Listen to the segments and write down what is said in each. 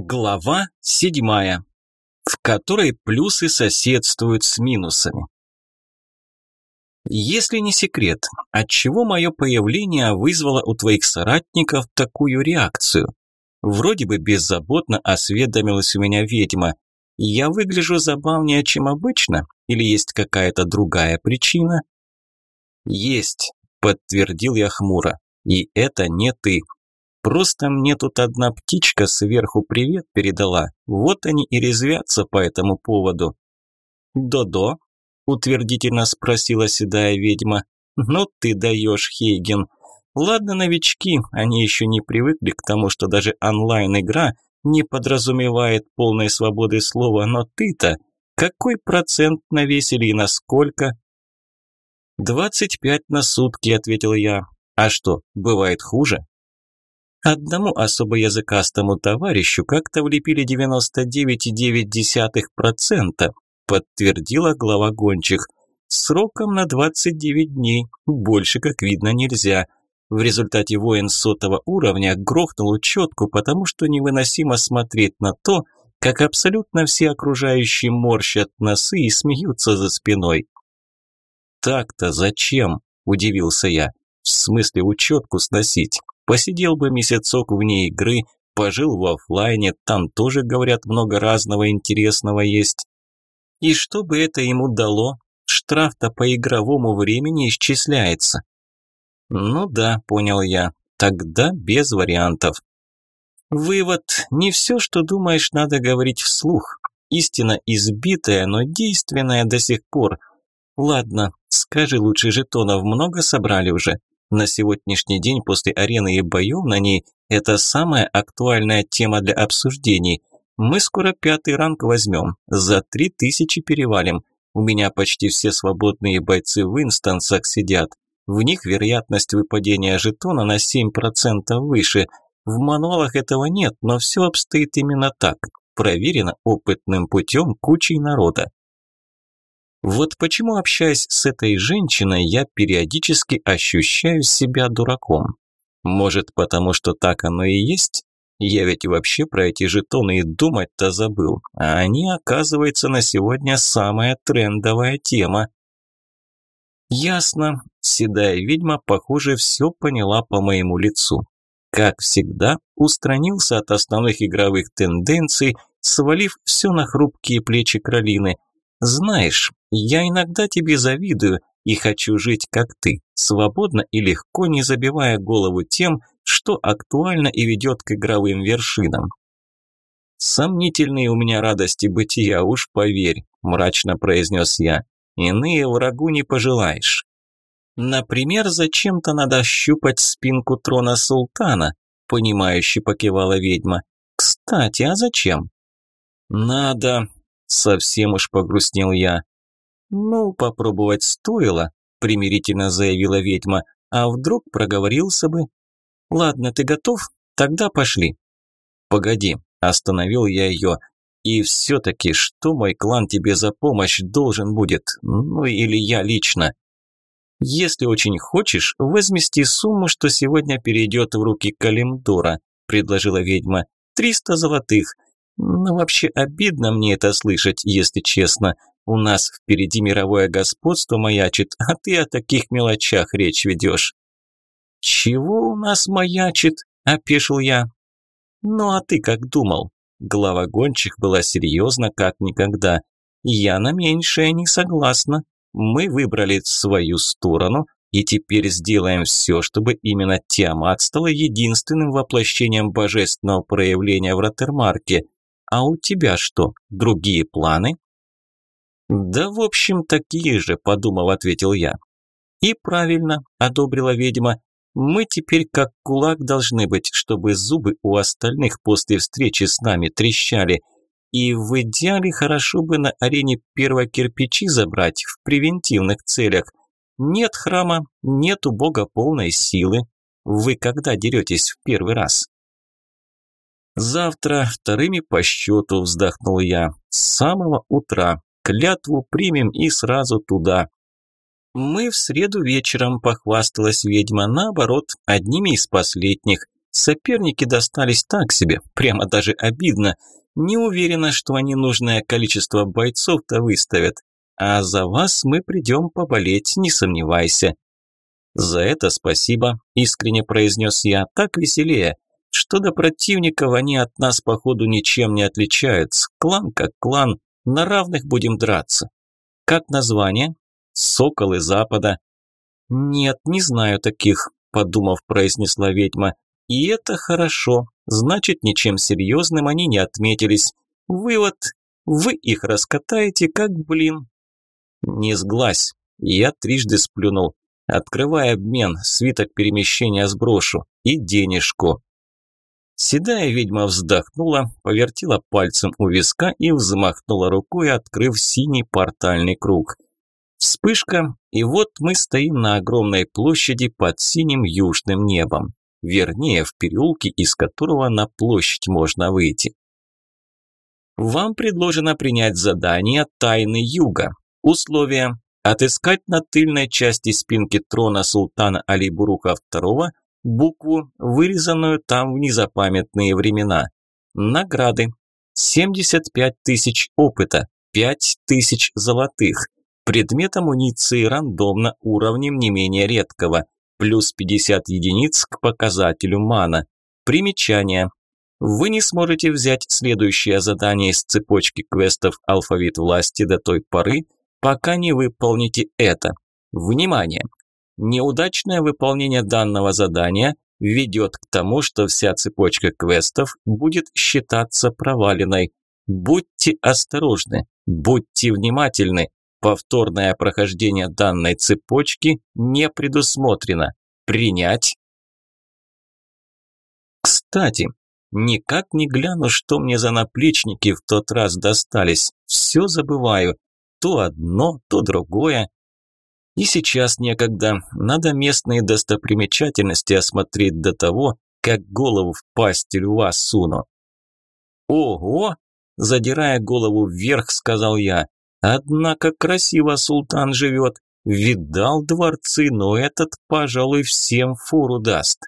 Глава седьмая, в которой плюсы соседствуют с минусами. Если не секрет, отчего мое появление вызвало у твоих соратников такую реакцию? Вроде бы беззаботно осведомилась у меня ведьма. Я выгляжу забавнее, чем обычно, или есть какая-то другая причина? Есть, подтвердил я хмуро. И это не ты. Просто мне тут одна птичка сверху привет передала. Вот они и резвятся по этому поводу. «Додо?» – утвердительно спросила седая ведьма. «Ну ты даешь, Хейген. Ладно, новички, они еще не привыкли к тому, что даже онлайн-игра не подразумевает полной свободы слова, но ты-то какой процент навесили и насколько?» «Двадцать пять на сутки», – ответил я. «А что, бывает хуже?» Одному особо языкастому товарищу как-то влепили 99,9%, подтвердила глава гончих. Сроком на 29 дней, больше, как видно, нельзя. В результате воин сотого уровня грохнул учетку, потому что невыносимо смотреть на то, как абсолютно все окружающие морщат носы и смеются за спиной. «Так-то зачем?» – удивился я. «В смысле учетку сносить? Посидел бы месяцок вне игры, пожил в офлайне, там тоже, говорят, много разного интересного есть. И что бы это ему дало? Штраф-то по игровому времени исчисляется. Ну да, понял я, тогда без вариантов. Вывод. Не все, что думаешь, надо говорить вслух. Истина избитая, но действенная до сих пор. Ладно, скажи лучше, жетонов много собрали уже? На сегодняшний день после арены и боев на ней это самая актуальная тема для обсуждений. Мы скоро пятый ранг возьмем, за три тысячи перевалим. У меня почти все свободные бойцы в инстансах сидят. В них вероятность выпадения жетона на 7% выше. В мануалах этого нет, но все обстоит именно так. Проверено опытным путем кучей народа. Вот почему, общаясь с этой женщиной, я периодически ощущаю себя дураком. Может, потому что так оно и есть? Я ведь вообще про эти жетоны и думать-то забыл. А они, оказывается, на сегодня самая трендовая тема. Ясно. Седая ведьма, похоже, все поняла по моему лицу. Как всегда, устранился от основных игровых тенденций, свалив все на хрупкие плечи Кролины – знаешь, я иногда тебе завидую и хочу жить как ты, свободно и легко, не забивая голову тем, что актуально и ведет к игровым вершинам. «Сомнительные у меня радости бытия, уж поверь», – мрачно произнес я. «Иные врагу не пожелаешь». «Например, зачем-то надо щупать спинку трона султана», – понимающе покивала ведьма. «Кстати, а зачем?» «Надо», Совсем уж погрустнел я. «Ну, попробовать стоило», – примирительно заявила ведьма. «А вдруг проговорился бы?» «Ладно, ты готов? Тогда пошли». «Погоди», – остановил я ее. «И все-таки, что мой клан тебе за помощь должен будет? Ну, или я лично?» «Если очень хочешь, возмести сумму, что сегодня перейдет в руки Калимдора», – предложила ведьма. «Триста золотых. Ну, вообще обидно мне это слышать, если честно. У нас впереди мировое господство маячит, а ты о таких мелочах речь ведешь. Чего у нас маячит? Опешил я. Ну, а ты как думал? Глава гончих была серьезна как никогда. Я на меньшее не согласна. Мы выбрали свою сторону и теперь сделаем все, чтобы именно Тиамат стала единственным воплощением божественного проявления в Роттермарке – а у тебя что, другие планы? Да, в общем, такие же, подумав, ответил я. И правильно, одобрила ведьма. Мы теперь как кулак должны быть, чтобы зубы у остальных после встречи с нами трещали. И в идеале хорошо бы на арене первого кирпичи забрать в превентивных целях. Нет храма, нет у бога полной силы. Вы когда деретесь в первый раз? Завтра вторыми по счету вздохнул я. С самого утра. Клятву примем и сразу туда. Мы в среду вечером, похвасталась ведьма, наоборот, одними из последних. Соперники достались так себе, прямо даже обидно. Не уверена, что они нужное количество бойцов-то выставят. А за вас мы придем поболеть, не сомневайся». «За это спасибо», – искренне произнес я, – «так веселее. Что до противников, они от нас, походу, ничем не отличаются. Клан как клан, на равных будем драться». «Как название?» «Соколы Запада». «Нет, не знаю таких», – подумав, произнесла ведьма. «И это хорошо. Значит, ничем серьезным они не отметились. Вывод – вы их раскатаете, как блин». «Не сглазь!» Я трижды сплюнул. «Открывай обмен, свиток перемещения сброшу. И денежку». Седая ведьма вздохнула, повертела пальцем у виска и взмахнула рукой, открыв синий портальный круг. Вспышка, и вот мы стоим на огромной площади под синим южным небом. Вернее, в переулке, из которого на площадь можно выйти. Вам предложено принять задание «Тайны Юга». Условия. Отыскать на тыльной части спинки трона султана Алибуруха II букву, вырезанную там в незапамятные времена. Награды. 75 тысяч опыта, 5 тысяч золотых. Предмет амуниции рандомно уровнем не менее редкого. Плюс 50 единиц к показателю мана. Примечание. Вы не сможете взять следующее задание из цепочки квестов «Алфавит власти» до той поры, пока не выполните это. Внимание! Неудачное выполнение данного задания ведет к тому, что вся цепочка квестов будет считаться проваленной. Будьте осторожны, будьте внимательны. Повторное прохождение данной цепочки не предусмотрено. Принять. Кстати, никак не гляну, что мне за наплечники в тот раз достались. Все забываю. То одно, то другое. И сейчас некогда. Надо местные достопримечательности осмотреть до того, как голову в пасть льва суну. «Ого!» – задирая голову вверх, сказал я. «Однако красиво султан живет. Видал дворцы, но этот, пожалуй, всем фору даст».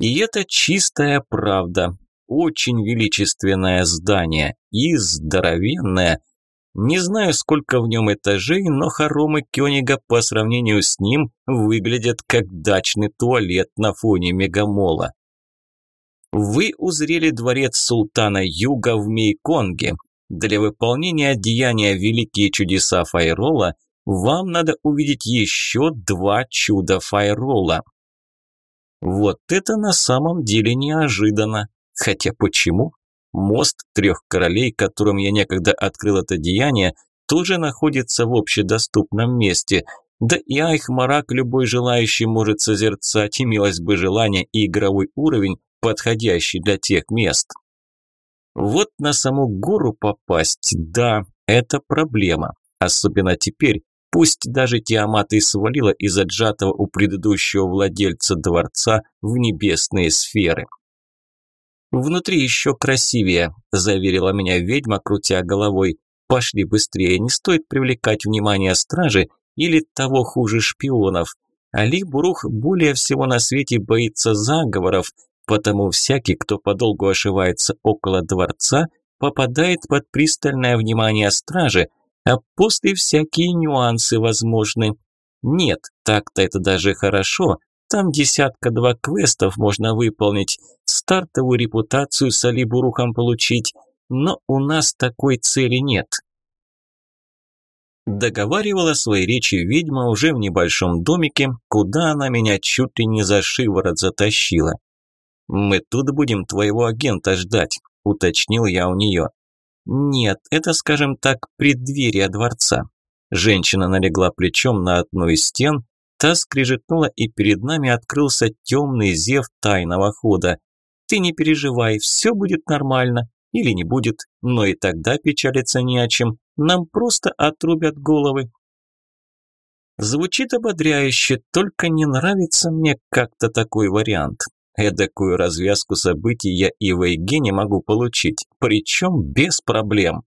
И это чистая правда. Очень величественное здание и здоровенное – не знаю, сколько в нем этажей, но хоромы Кёнига по сравнению с ним выглядят как дачный туалет на фоне мегамола. Вы узрели дворец султана Юга в Мейконге. Для выполнения деяния «Великие чудеса Файрола» вам надо увидеть еще два чуда Файрола. Вот это на самом деле неожиданно. Хотя почему? Мост трех королей, которым я некогда открыл это деяние, тоже находится в общедоступном месте. Да и Айхмарак любой желающий может созерцать, имелось бы желание и игровой уровень, подходящий для тех мест. Вот на саму гору попасть, да, это проблема. Особенно теперь, пусть даже Тиамат и свалила из отжатого у предыдущего владельца дворца в небесные сферы. «Внутри еще красивее», – заверила меня ведьма, крутя головой. «Пошли быстрее, не стоит привлекать внимание стражи или того хуже шпионов. Али Бурух более всего на свете боится заговоров, потому всякий, кто подолгу ошивается около дворца, попадает под пристальное внимание стражи, а после всякие нюансы возможны. Нет, так-то это даже хорошо, там десятка-два квестов можно выполнить, стартовую репутацию с Алибурухом получить, но у нас такой цели нет. Договаривала свои речи ведьма уже в небольшом домике, куда она меня чуть ли не за шиворот затащила. «Мы тут будем твоего агента ждать», – уточнил я у нее. «Нет, это, скажем так, преддверие дворца». Женщина налегла плечом на одну из стен, Та скрежетнула, и перед нами открылся темный зев тайного хода. Ты не переживай, все будет нормально. Или не будет, но и тогда печалиться не о чем. Нам просто отрубят головы. Звучит ободряюще, только не нравится мне как-то такой вариант. Эдакую развязку событий я и в Эйгене могу получить, причем без проблем.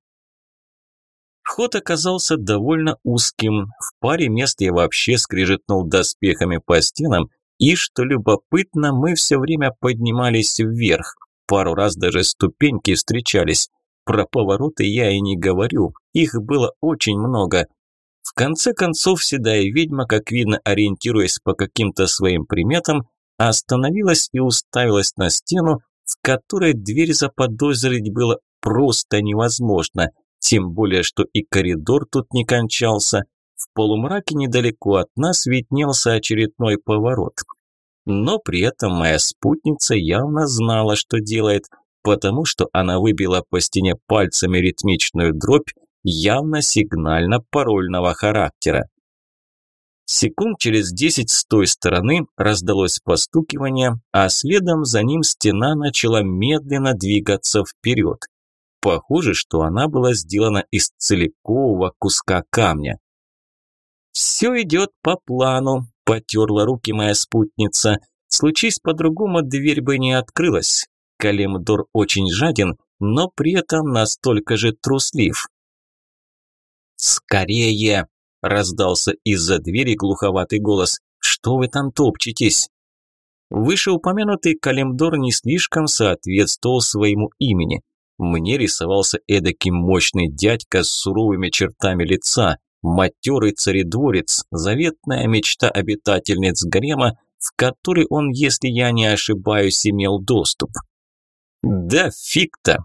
Ход оказался довольно узким. В паре мест я вообще скрежетнул доспехами по стенам, И, что любопытно, мы все время поднимались вверх. Пару раз даже ступеньки встречались. Про повороты я и не говорю, их было очень много. В конце концов, седая ведьма, как видно, ориентируясь по каким-то своим приметам, остановилась и уставилась на стену, в которой дверь заподозрить было просто невозможно, тем более, что и коридор тут не кончался. В полумраке недалеко от нас виднелся очередной поворот. Но при этом моя спутница явно знала, что делает, потому что она выбила по стене пальцами ритмичную дробь, явно сигнально-парольного характера. Секунд через десять с той стороны раздалось постукивание, а следом за ним стена начала медленно двигаться вперед. Похоже, что она была сделана из целикового куска камня. «Все идет по плану», – потерла руки моя спутница. «Случись по-другому, дверь бы не открылась. Калимдор очень жаден, но при этом настолько же труслив». «Скорее!» – раздался из-за двери глуховатый голос. «Что вы там топчетесь?» Вышеупомянутый Калимдор не слишком соответствовал своему имени. Мне рисовался эдакий мощный дядька с суровыми чертами лица, матерый царедворец, заветная мечта обитательниц гарема, в который он, если я не ошибаюсь, имел доступ. Да фиг-то!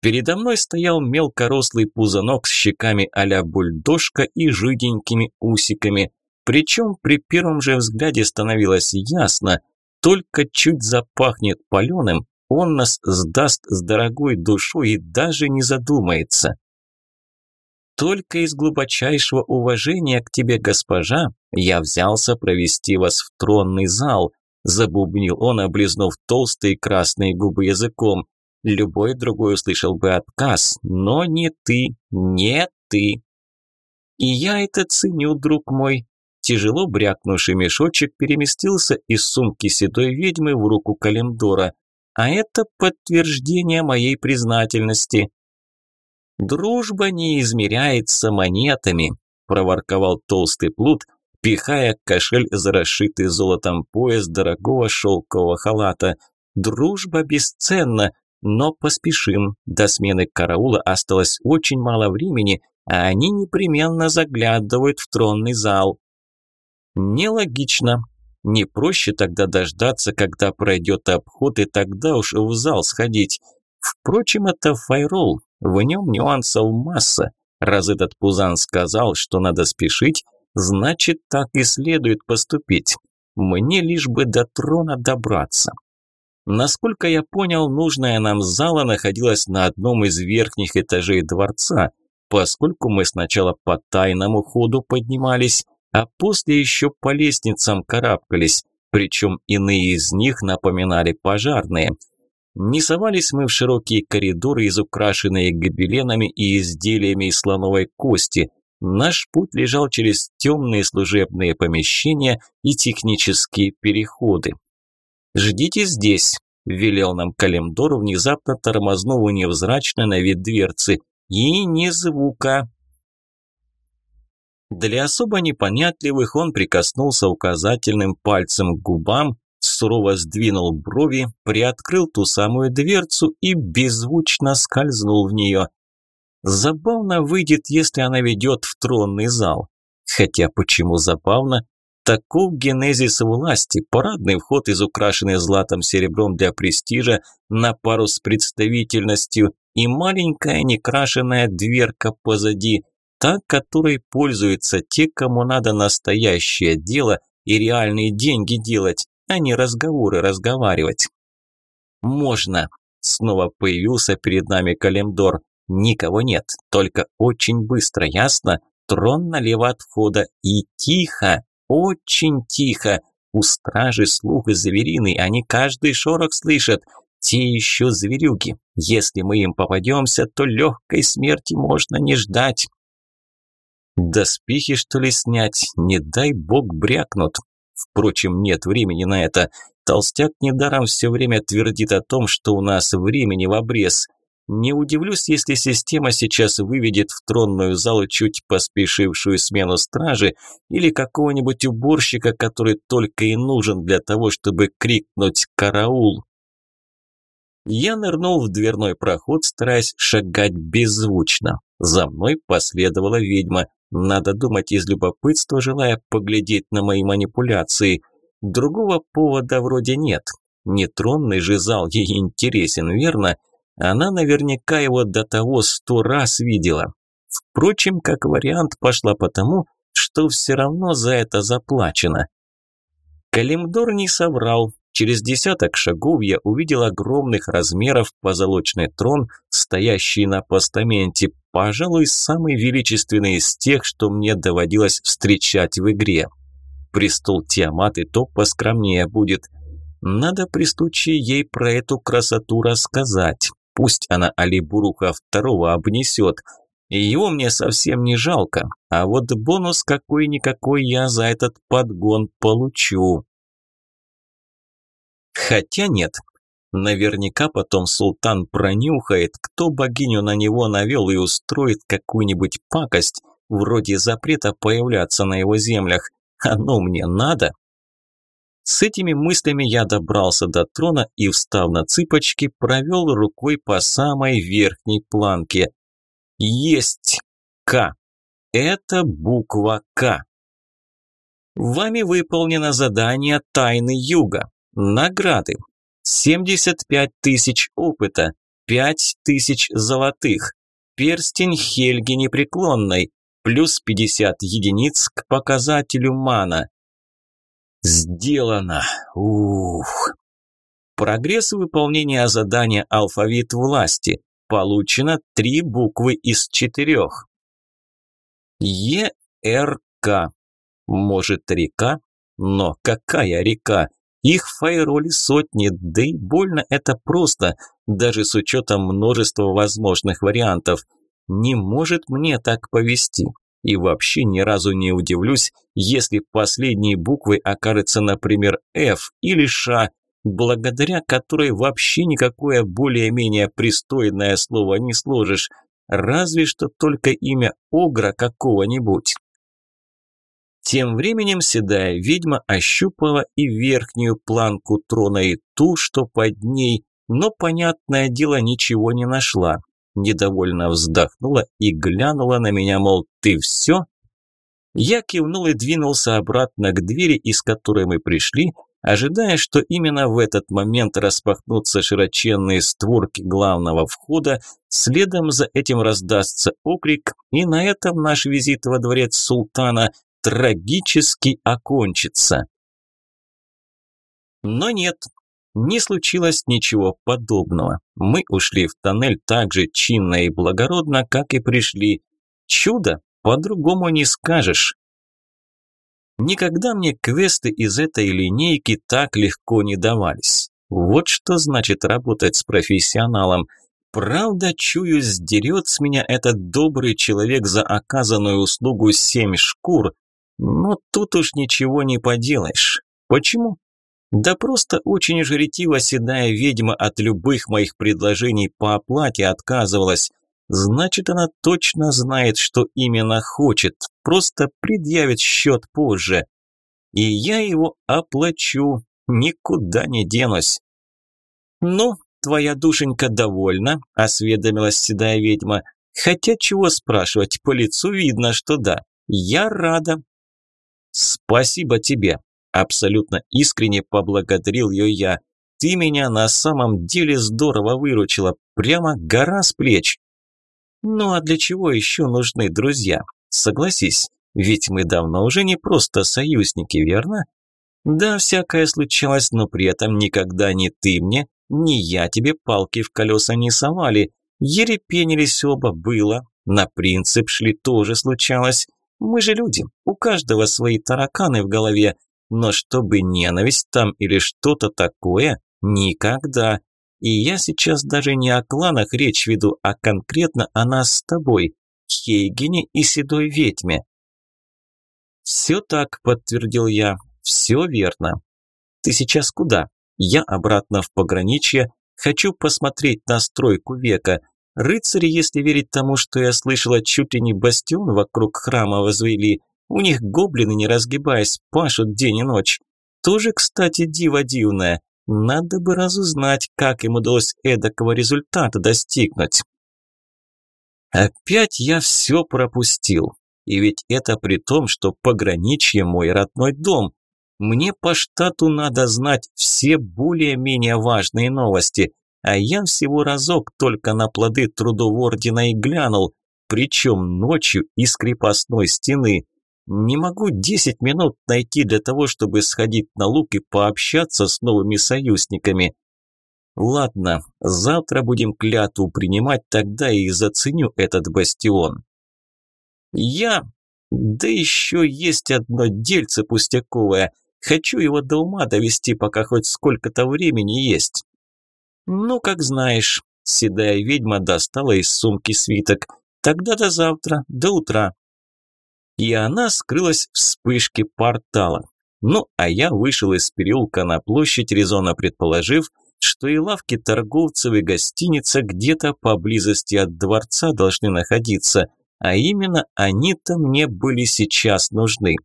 Передо мной стоял мелкорослый пузанок с щеками а-ля бульдожка и жиденькими усиками. Причем при первом же взгляде становилось ясно, только чуть запахнет паленым, он нас сдаст с дорогой душой и даже не задумается. Только из глубочайшего уважения к тебе, госпожа, я взялся провести вас в тронный зал, забубнил он, облизнув толстые красные губы языком. Любой другой услышал бы отказ, но не ты, не ты. И я это ценю, друг мой. Тяжело брякнувший мешочек переместился из сумки седой ведьмы в руку Калимдора. А это подтверждение моей признательности. «Дружба не измеряется монетами», – проворковал толстый плут, пихая кошель за расшитый золотом пояс дорогого шелкового халата. «Дружба бесценна, но поспешим. До смены караула осталось очень мало времени, а они непременно заглядывают в тронный зал». «Нелогично», не проще тогда дождаться, когда пройдет обход, и тогда уж в зал сходить. Впрочем, это файрол, в нем нюансов масса. Раз этот Пузан сказал, что надо спешить, значит, так и следует поступить. Мне лишь бы до трона добраться. Насколько я понял, нужная нам зала находилась на одном из верхних этажей дворца, поскольку мы сначала по тайному ходу поднимались, а после еще по лестницам карабкались, причем иные из них напоминали пожарные. Не совались мы в широкие коридоры, изукрашенные гобеленами и изделиями из слоновой кости. Наш путь лежал через темные служебные помещения и технические переходы. «Ждите здесь», – велел нам Калимдор, внезапно тормознув невзрачно на вид дверцы. «И ни звука». Для особо непонятливых он прикоснулся указательным пальцем к губам, сурово сдвинул брови, приоткрыл ту самую дверцу и беззвучно скользнул в нее. Забавно выйдет, если она ведет в тронный зал. Хотя почему забавно? Таков генезис власти, парадный вход из украшенный златом серебром для престижа на пару с представительностью и маленькая некрашенная дверка позади – та, которой пользуются те, кому надо настоящее дело и реальные деньги делать, а не разговоры разговаривать. «Можно!» – снова появился перед нами Калимдор. «Никого нет, только очень быстро, ясно? Трон налево от входа и тихо, очень тихо. У стражи слух и звериный, они каждый шорох слышат. Те еще зверюги. Если мы им попадемся, то легкой смерти можно не ждать». Доспехи, что ли, снять? Не дай бог брякнут. Впрочем, нет времени на это. Толстяк недаром все время твердит о том, что у нас времени в обрез. Не удивлюсь, если система сейчас выведет в тронную залу чуть поспешившую смену стражи или какого-нибудь уборщика, который только и нужен для того, чтобы крикнуть «караул». Я нырнул в дверной проход, стараясь шагать беззвучно. За мной последовала ведьма, надо думать из любопытства, желая поглядеть на мои манипуляции. Другого повода вроде нет. Нетронный же зал ей интересен, верно? Она наверняка его до того сто раз видела. Впрочем, как вариант пошла потому, что все равно за это заплачено. Калимдор не соврал. Через десяток шагов я увидел огромных размеров позолоченный трон, стоящий на постаменте, пожалуй, самый величественный из тех, что мне доводилось встречать в игре. Престол Тиамат и то поскромнее будет. Надо при случае ей про эту красоту рассказать. Пусть она Алибуруха второго обнесет. Его мне совсем не жалко, а вот бонус какой-никакой я за этот подгон получу. Хотя нет. Наверняка потом султан пронюхает, кто богиню на него навел и устроит какую-нибудь пакость, вроде запрета появляться на его землях. Оно мне надо? С этими мыслями я добрался до трона и, встав на цыпочки, провел рукой по самой верхней планке. Есть К. Это буква К. Вами выполнено задание Тайны Юга. Награды. 75 тысяч опыта, 5 тысяч золотых, перстень Хельги Непреклонной, плюс 50 единиц к показателю мана. Сделано. Ух. Прогресс выполнения задания «Алфавит власти». Получено три буквы из четырех. ЕРК. Может, река? Но какая река? Их в фаероле сотни, да и больно это просто, даже с учетом множества возможных вариантов. Не может мне так повести. И вообще ни разу не удивлюсь, если последние буквы окажутся, например, F или Ш, благодаря которой вообще никакое более-менее пристойное слово не сложишь, разве что только имя Огра какого-нибудь. Тем временем седая ведьма ощупала и верхнюю планку трона, и ту, что под ней, но, понятное дело, ничего не нашла. Недовольно вздохнула и глянула на меня, мол, ты все? Я кивнул и двинулся обратно к двери, из которой мы пришли, ожидая, что именно в этот момент распахнутся широченные створки главного входа, следом за этим раздастся окрик, и на этом наш визит во дворец султана трагически окончится. Но нет, не случилось ничего подобного. Мы ушли в тоннель так же чинно и благородно, как и пришли. Чудо, по-другому не скажешь. Никогда мне квесты из этой линейки так легко не давались. Вот что значит работать с профессионалом. Правда, чую, сдерет с меня этот добрый человек за оказанную услугу семь шкур, но тут уж ничего не поделаешь. Почему? Да просто очень ретиво седая ведьма от любых моих предложений по оплате отказывалась. Значит, она точно знает, что именно хочет, просто предъявит счет позже. И я его оплачу, никуда не денусь. «Ну, твоя душенька довольна», – осведомилась седая ведьма. «Хотя чего спрашивать, по лицу видно, что да. Я рада, «Спасибо тебе!» – абсолютно искренне поблагодарил ее я. «Ты меня на самом деле здорово выручила, прямо гора с плеч!» «Ну а для чего еще нужны друзья? Согласись, ведь мы давно уже не просто союзники, верно?» «Да, всякое случалось, но при этом никогда ни ты мне, ни я тебе палки в колеса не совали. Ерепенились оба, было. На принцип шли тоже случалось. Мы же люди, у каждого свои тараканы в голове, но чтобы ненависть там или что-то такое, никогда. И я сейчас даже не о кланах речь веду, а конкретно о нас с тобой, Хейгене и Седой Ведьме. «Все так», – подтвердил я, – «все верно». «Ты сейчас куда?» «Я обратно в пограничье, хочу посмотреть на стройку века. Рыцари, если верить тому, что я слышала, чуть ли не бастион вокруг храма возвели. У них гоблины, не разгибаясь, пашут день и ночь. Тоже, кстати, диво дивное. Надо бы разузнать, как им удалось эдакого результата достигнуть. Опять я все пропустил. И ведь это при том, что пограничье мой родной дом. Мне по штату надо знать все более-менее важные новости, а я всего разок только на плоды трудов ордена и глянул, причем ночью из крепостной стены. Не могу десять минут найти для того, чтобы сходить на луг и пообщаться с новыми союзниками. Ладно, завтра будем клятву принимать, тогда и заценю этот бастион. Я... Да еще есть одно дельце пустяковое. Хочу его до ума довести, пока хоть сколько-то времени есть. Ну, как знаешь. Седая ведьма достала из сумки свиток. Тогда до завтра, до утра. И она скрылась в вспышке портала. Ну, а я вышел из переулка на площадь, резонно предположив, что и лавки торговцев, и гостиница где-то поблизости от дворца должны находиться, а именно они-то мне были сейчас нужны.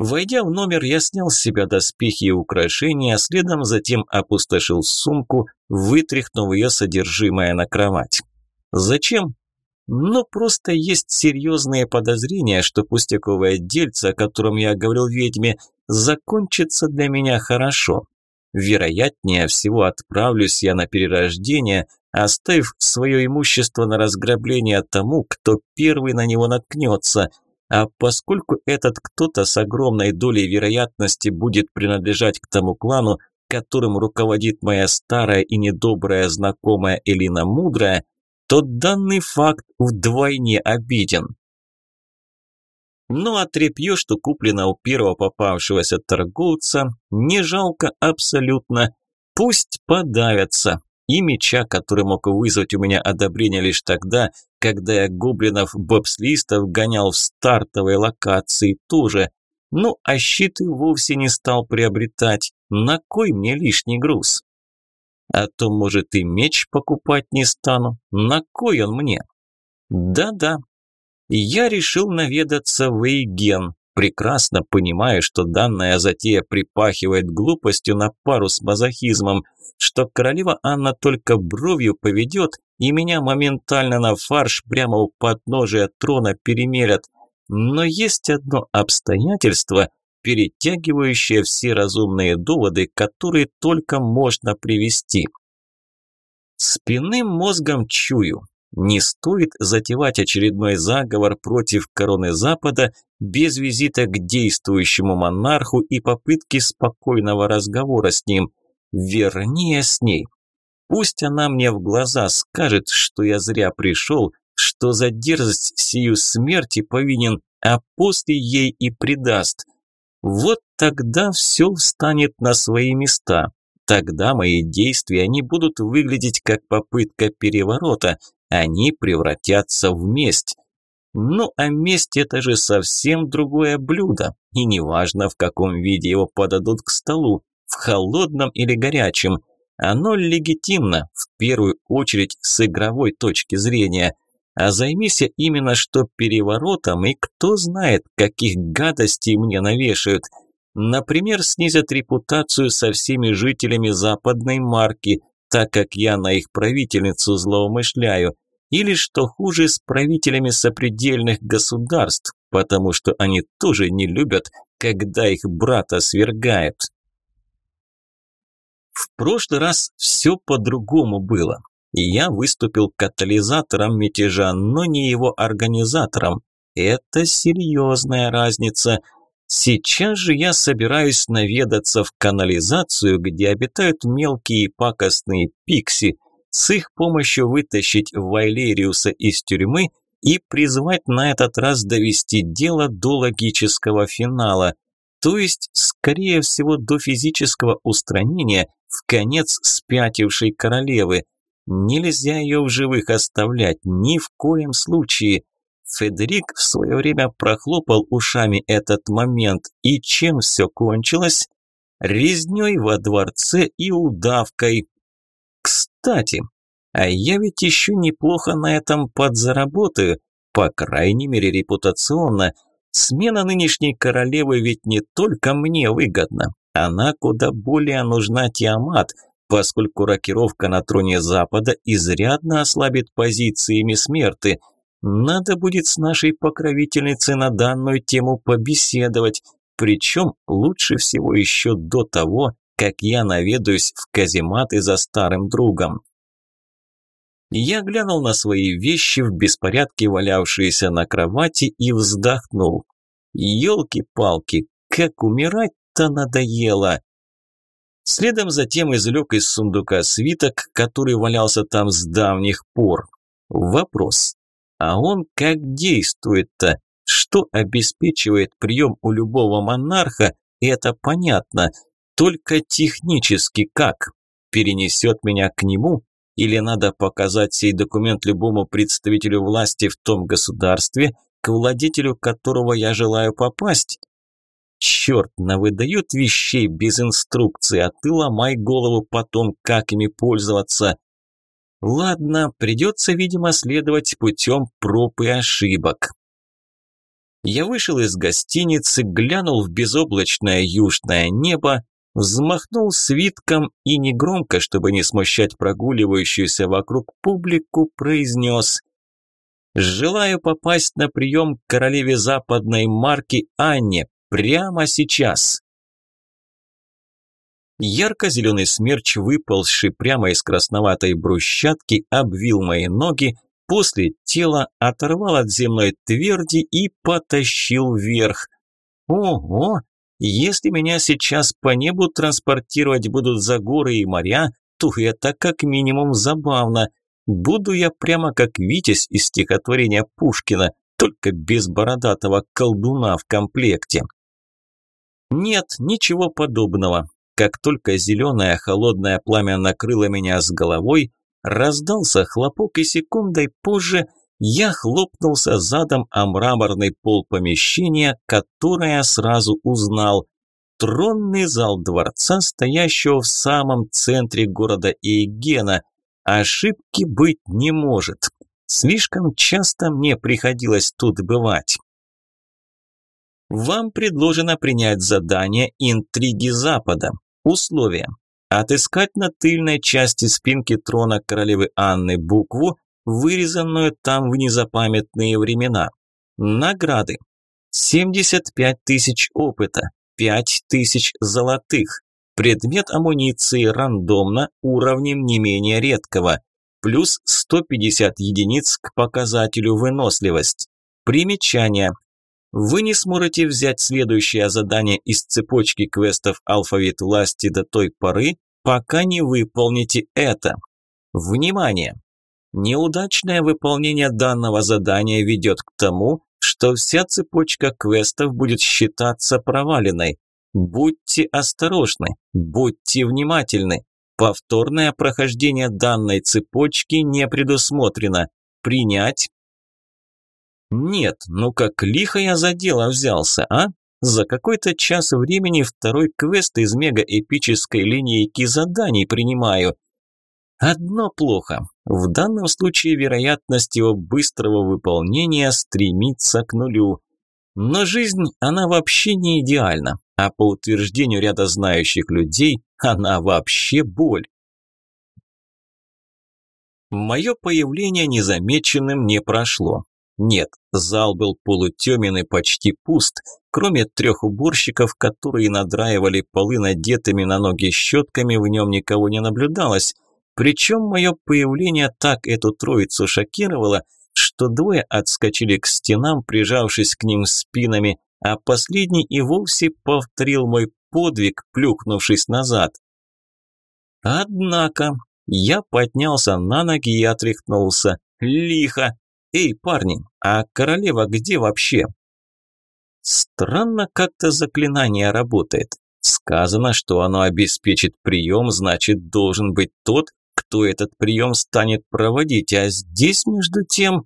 Войдя в номер, я снял с себя доспехи и украшения, а следом затем опустошил сумку, вытряхнув ее содержимое на кровать. Зачем? Но просто есть серьезные подозрения, что пустяковое дельце, о котором я говорил ведьме, закончится для меня хорошо. Вероятнее всего отправлюсь я на перерождение, оставив свое имущество на разграбление тому, кто первый на него наткнется. А поскольку этот кто-то с огромной долей вероятности будет принадлежать к тому клану, которым руководит моя старая и недобрая знакомая Элина Мудрая, то данный факт вдвойне обиден. Ну а тряпье, что куплено у первого попавшегося торговца, не жалко абсолютно. Пусть подавятся. И меча, который мог вызвать у меня одобрение лишь тогда, когда я гоблинов-бобслистов гонял в стартовой локации тоже. Ну а щиты вовсе не стал приобретать. На кой мне лишний груз? А то, может, и меч покупать не стану. На кой он мне? Да-да, я решил наведаться в Эйген, прекрасно понимая, что данная затея припахивает глупостью на пару с мазохизмом, что королева Анна только бровью поведет, и меня моментально на фарш прямо у подножия трона перемелят. Но есть одно обстоятельство, перетягивающее все разумные доводы, которые только можно привести. Спинным мозгом чую, не стоит затевать очередной заговор против короны Запада без визита к действующему монарху и попытки спокойного разговора с ним. Вернее, с ней. Пусть она мне в глаза скажет, что я зря пришел, что за дерзость сию смерти повинен, а после ей и предаст. Вот тогда все встанет на свои места. Тогда мои действия не будут выглядеть как попытка переворота, они превратятся в месть. Ну а месть это же совсем другое блюдо, и неважно в каком виде его подадут к столу, в холодном или горячем. Оно легитимно, в первую очередь с игровой точки зрения. А займись именно что переворотом, и кто знает, каких гадостей мне навешают. Например, снизят репутацию со всеми жителями западной марки, так как я на их правительницу злоумышляю, или, что хуже, с правителями сопредельных государств, потому что они тоже не любят, когда их брата свергают. В прошлый раз все по-другому было. И я выступил катализатором мятежа, но не его организатором. Это серьезная разница – Сейчас же я собираюсь наведаться в канализацию, где обитают мелкие пакостные пикси, с их помощью вытащить Вайлериуса из тюрьмы и призвать на этот раз довести дело до логического финала, то есть, скорее всего, до физического устранения в конец спятившей королевы. Нельзя ее в живых оставлять, ни в коем случае. Федерик в свое время прохлопал ушами этот момент, и чем все кончилось? Резней во дворце и удавкой. Кстати, А я ведь еще неплохо на этом подзаработаю, по крайней мере репутационно. Смена нынешней королевы ведь не только мне выгодна. Она куда более нужна Тиамат, поскольку рокировка на троне Запада изрядно ослабит позициями смерты. Надо будет с нашей покровительницей на данную тему побеседовать, причем лучше всего еще до того, как я наведаюсь в казематы за старым другом. Я глянул на свои вещи в беспорядке, валявшиеся на кровати, и вздохнул. Ёлки-палки, как умирать-то надоело. Следом затем извлек из сундука свиток, который валялся там с давних пор. Вопрос. А он как действует-то? Что обеспечивает прием у любого монарха, это понятно. Только технически как? Перенесет меня к нему? Или надо показать сей документ любому представителю власти в том государстве, к владетелю которого я желаю попасть? Черт, навыдают вещей без инструкции, а ты ломай голову потом, как ими пользоваться. Ладно, придется, видимо, следовать путем проб и ошибок. Я вышел из гостиницы, глянул в безоблачное южное небо, взмахнул свитком и негромко, чтобы не смущать прогуливающуюся вокруг публику, произнес «Желаю попасть на прием к королеве западной марки Анне прямо сейчас». Ярко-зеленый смерч, выползший прямо из красноватой брусчатки, обвил мои ноги, после тела оторвал от земной тверди и потащил вверх. Ого! Если меня сейчас по небу транспортировать будут за горы и моря, то это как минимум забавно. Буду я прямо как Витязь из стихотворения Пушкина, только без бородатого колдуна в комплекте. Нет, ничего подобного. Как только зеленое холодное пламя накрыло меня с головой, раздался хлопок, и секундой позже я хлопнулся задом о мраморный пол помещения, которое сразу узнал. Тронный зал дворца, стоящего в самом центре города Эйгена. Ошибки быть не может. Слишком часто мне приходилось тут бывать. Вам предложено принять задание «Интриги Запада». Условия. Отыскать на тыльной части спинки трона королевы Анны букву, вырезанную там в незапамятные времена. Награды. 75 тысяч опыта, 5 тысяч золотых. Предмет амуниции рандомно уровнем не менее редкого. Плюс 150 единиц к показателю выносливость. Примечание. Вы не сможете взять следующее задание из цепочки квестов «Алфавит власти» до той поры, пока не выполните это. Внимание! Неудачное выполнение данного задания ведет к тому, что вся цепочка квестов будет считаться проваленной. Будьте осторожны, будьте внимательны. Повторное прохождение данной цепочки не предусмотрено. Принять нет, ну как лихо я за дело взялся, а? За какой-то час времени второй квест из мега-эпической линейки заданий принимаю. Одно плохо. В данном случае вероятность его быстрого выполнения стремится к нулю. Но жизнь, она вообще не идеальна, а по утверждению ряда знающих людей, она вообще боль. Мое появление незамеченным не прошло. Нет, зал был полутемен и почти пуст, кроме трех уборщиков, которые надраивали полы надетыми на ноги щетками, в нем никого не наблюдалось. Причем мое появление так эту троицу шокировало, что двое отскочили к стенам, прижавшись к ним спинами, а последний и вовсе повторил мой подвиг, плюхнувшись назад. Однако я поднялся на ноги и отряхнулся. Лихо! «Эй, парни, а королева где вообще?» Странно как-то заклинание работает. Сказано, что оно обеспечит прием, значит, должен быть тот, кто этот прием станет проводить, а здесь, между тем...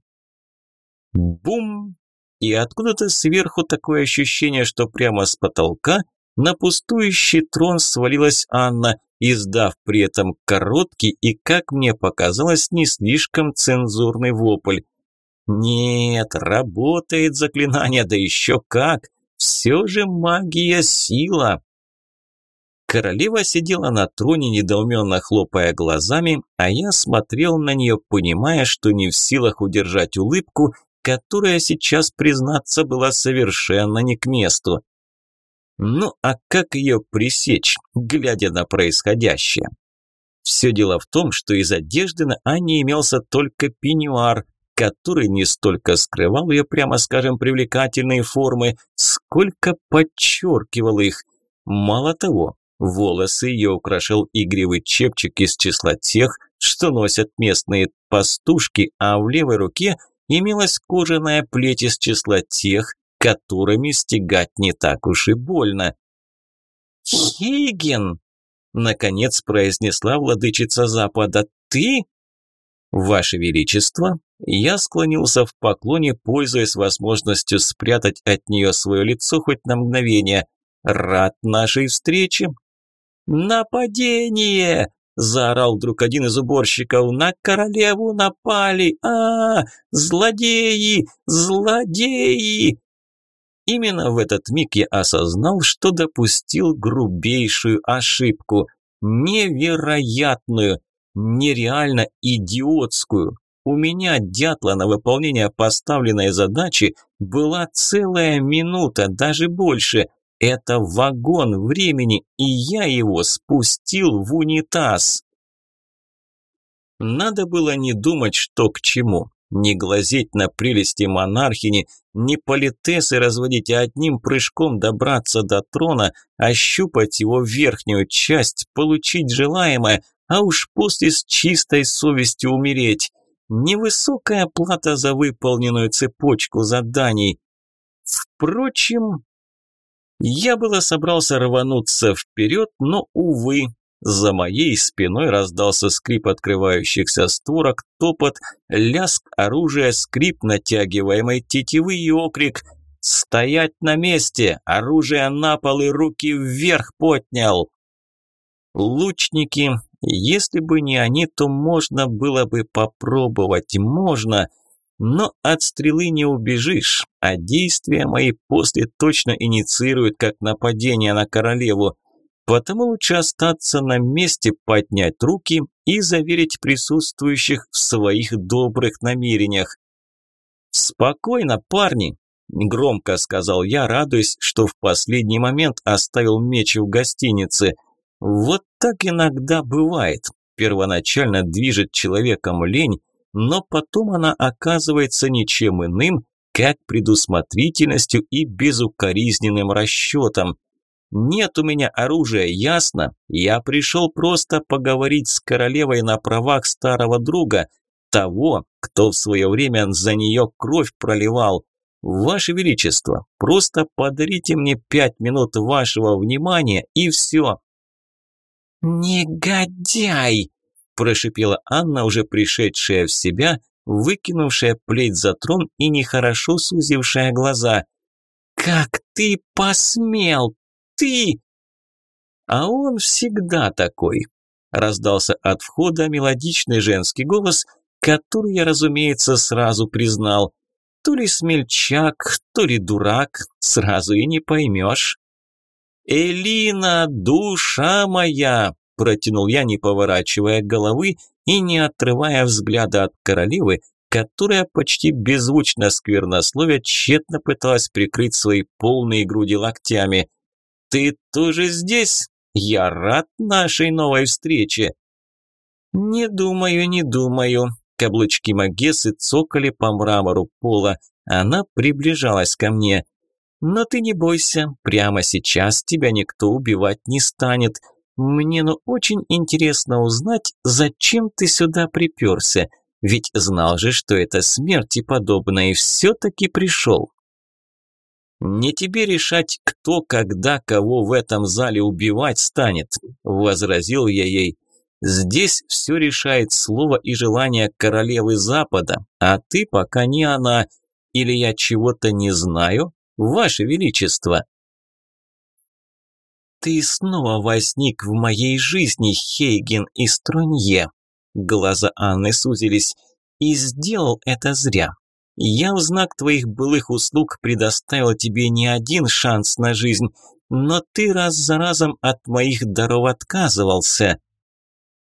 Бум! И откуда-то сверху такое ощущение, что прямо с потолка на пустующий трон свалилась Анна издав при этом короткий и, как мне показалось, не слишком цензурный вопль. Нет, работает заклинание, да еще как! Все же магия сила. Королева сидела на троне, недоуменно хлопая глазами, а я смотрел на нее, понимая, что не в силах удержать улыбку, которая сейчас, признаться, была совершенно не к месту. Ну а как ее пресечь, глядя на происходящее? Все дело в том, что из одежды на Анне имелся только пеньюар, который не столько скрывал ее, прямо скажем, привлекательные формы, сколько подчеркивал их. Мало того, волосы ее украшал игривый чепчик из числа тех, что носят местные пастушки, а в левой руке имелась кожаная плеть из числа тех, которыми стегать не так уж и больно. «Хейген!» – наконец произнесла владычица Запада. «Ты?» «Ваше Величество!» Я склонился в поклоне, пользуясь возможностью спрятать от нее свое лицо хоть на мгновение. «Рад нашей встрече!» «Нападение!» – заорал вдруг один из уборщиков. «На королеву напали! а, -а, -а Злодеи! Злодеи!» Именно в этот миг я осознал, что допустил грубейшую ошибку. Невероятную, нереально идиотскую. У меня, дятла, на выполнение поставленной задачи была целая минута, даже больше. Это вагон времени, и я его спустил в унитаз. Надо было не думать, что к чему. Не глазеть на прелести монархини, не политесы разводить, а одним прыжком добраться до трона, ощупать его верхнюю часть, получить желаемое, а уж после с чистой совестью умереть. Невысокая плата за выполненную цепочку заданий. Впрочем, я было собрался рвануться вперед, но, увы, за моей спиной раздался скрип открывающихся створок, топот, лязг оружия, скрип натягиваемой тетивы и окрик «Стоять на месте! Оружие на пол и руки вверх поднял!» Лучники, если бы не они, то можно было бы попробовать, можно, но от стрелы не убежишь, а действия мои после точно инициируют как нападение на королеву. Потому лучше остаться на месте, поднять руки и заверить присутствующих в своих добрых намерениях. «Спокойно, парни!» – громко сказал я, радуясь, что в последний момент оставил меч в гостинице. Вот так иногда бывает. Первоначально движет человеком лень, но потом она оказывается ничем иным, как предусмотрительностью и безукоризненным расчетом. Нет у меня оружия, ясно? Я пришел просто поговорить с королевой на правах старого друга, того, кто в свое время за нее кровь проливал. Ваше Величество, просто подарите мне пять минут вашего внимания и все. «Негодяй!» – прошипела Анна, уже пришедшая в себя, выкинувшая плеть за трон и нехорошо сузившая глаза. «Как ты посмел! Ты!» «А он всегда такой!» – раздался от входа мелодичный женский голос, который я, разумеется, сразу признал. То ли смельчак, то ли дурак, сразу и не поймешь. «Элина, душа моя!» – протянул я, не поворачивая головы и не отрывая взгляда от королевы, которая почти беззвучно сквернословия тщетно пыталась прикрыть свои полные груди локтями. «Ты тоже здесь? Я рад нашей новой встрече!» «Не думаю, не думаю», – каблучки Магесы цокали по мрамору пола. Она приближалась ко мне. Но ты не бойся, прямо сейчас тебя никто убивать не станет. Мне ну очень интересно узнать, зачем ты сюда приперся, ведь знал же, что это смерти подобное, и все-таки пришел. «Не тебе решать, кто, когда, кого в этом зале убивать станет», – возразил я ей. «Здесь все решает слово и желание королевы Запада, а ты пока не она. Или я чего-то не знаю, «Ваше Величество!» ты снова возник в моей жизни, Хейген и Струнье. Глаза Анны сузились. И сделал это зря. Я в знак твоих былых услуг предоставил тебе не один шанс на жизнь, но ты раз за разом от моих даров отказывался.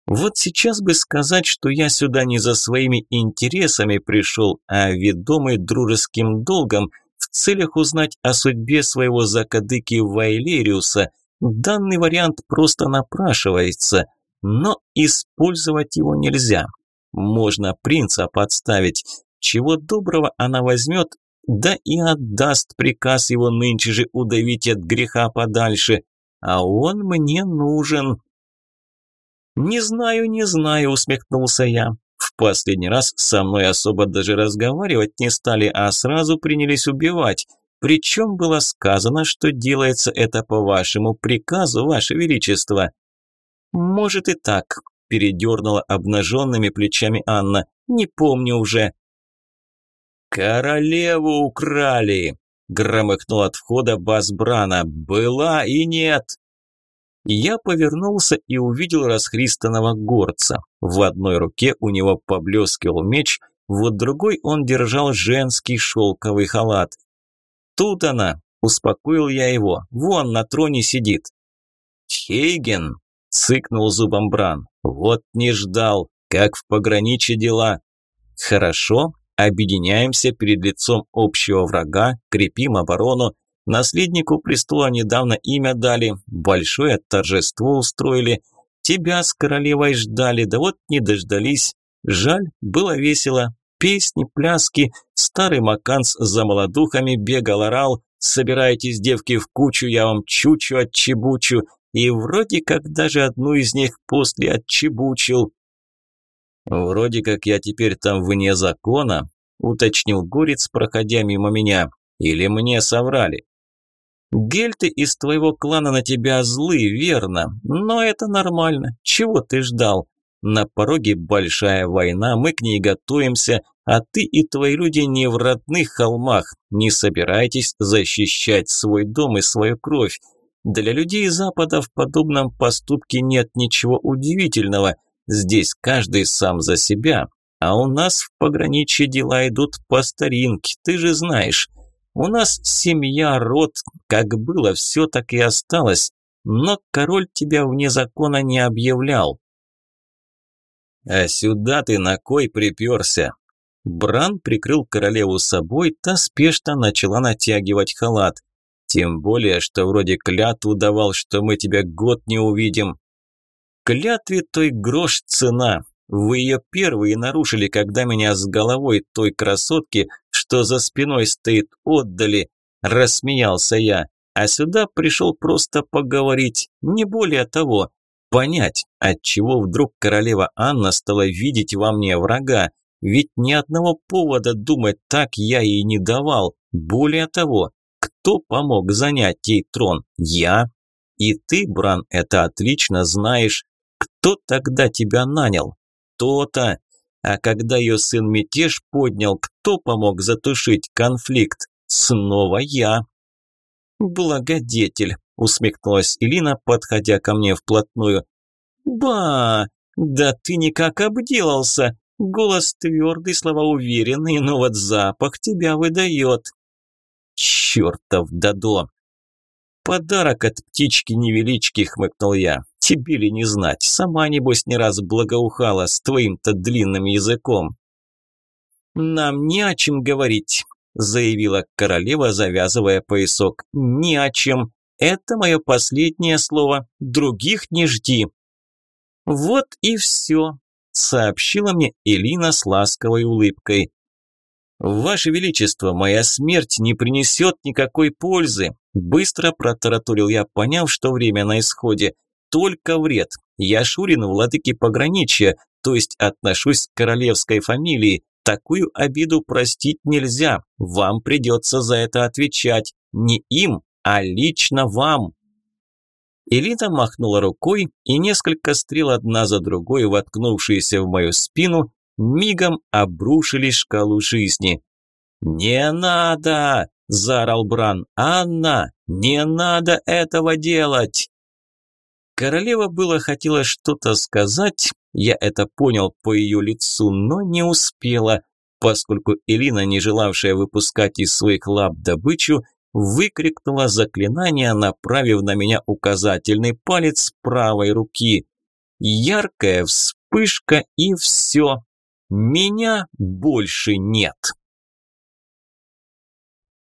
Вот сейчас бы сказать, что я сюда не за своими интересами пришел, а ведомый дружеским долгом в целях узнать о судьбе своего закадыки Вайлериуса, данный вариант просто напрашивается, но использовать его нельзя. Можно принца подставить, чего доброго она возьмет, да и отдаст приказ его нынче же удавить от греха подальше. А он мне нужен. «Не знаю, не знаю», – усмехнулся я. «В последний раз со мной особо даже разговаривать не стали, а сразу принялись убивать. Причем было сказано, что делается это по вашему приказу, ваше величество». «Может и так», – передернула обнаженными плечами Анна. «Не помню уже». «Королеву украли!» – громыхнул от входа бас Брана. «Была и нет!» Я повернулся и увидел расхристанного горца. В одной руке у него поблескивал меч, в другой он держал женский шелковый халат. «Тут она!» – успокоил я его. «Вон на троне сидит!» «Хейген!» – цыкнул зубом Бран. «Вот не ждал! Как в пограничье дела!» «Хорошо, Объединяемся перед лицом общего врага, крепим оборону. Наследнику престола недавно имя дали, большое торжество устроили. Тебя с королевой ждали, да вот не дождались. Жаль, было весело. Песни, пляски, старый Маканс за молодухами бегал, орал. Собирайтесь, девки, в кучу, я вам чучу отчебучу. И вроде как даже одну из них после отчебучил. «Вроде как я теперь там вне закона», – уточнил Горец, проходя мимо меня. «Или мне соврали?» «Гельты из твоего клана на тебя злы, верно, но это нормально. Чего ты ждал? На пороге большая война, мы к ней готовимся, а ты и твои люди не в родных холмах. Не собирайтесь защищать свой дом и свою кровь. Для людей Запада в подобном поступке нет ничего удивительного. Здесь каждый сам за себя, а у нас в пограничье дела идут по старинке, ты же знаешь. У нас семья, род, как было, все так и осталось, но король тебя вне закона не объявлял. А сюда ты на кой приперся? Бран прикрыл королеву собой, та спешно начала натягивать халат. Тем более, что вроде клятву давал, что мы тебя год не увидим. Клятве той грош цена. Вы ее первые нарушили, когда меня с головой той красотки, что за спиной стоит, отдали. Рассмеялся я. А сюда пришел просто поговорить, не более того. Понять, отчего вдруг королева Анна стала видеть во мне врага. Ведь ни одного повода думать так я ей не давал. Более того, кто помог занять ей трон? Я. И ты, Бран, это отлично знаешь. Кто тогда тебя нанял? То-то. А когда ее сын мятеж поднял, кто помог затушить конфликт? Снова я. Благодетель, усмехнулась Илина, подходя ко мне вплотную. Ба, да ты никак обделался. Голос твердый, слова уверенные, но вот запах тебя выдает. Чертов Дадо! Подарок от птички-невелички, хмыкнул я. Тебе ли не знать, сама небось не раз благоухала с твоим-то длинным языком. Нам не о чем говорить, заявила королева, завязывая поясок. Ни о чем. Это мое последнее слово. Других не жди. Вот и все, сообщила мне Элина с ласковой улыбкой. «Ваше Величество, моя смерть не принесет никакой пользы», быстро протараторил я, поняв, что время на исходе только вред. Я Шурин, владыки пограничья, то есть отношусь к королевской фамилии. Такую обиду простить нельзя. Вам придется за это отвечать. Не им, а лично вам. Элита махнула рукой, и несколько стрел одна за другой, воткнувшиеся в мою спину, мигом обрушили шкалу жизни. «Не надо!» – заорал Бран. «Анна, не надо этого делать!» Королева было хотела что-то сказать, я это понял по ее лицу, но не успела, поскольку Элина, не желавшая выпускать из своих лап добычу, выкрикнула заклинание, направив на меня указательный палец правой руки. Яркая вспышка и все. Меня больше нет.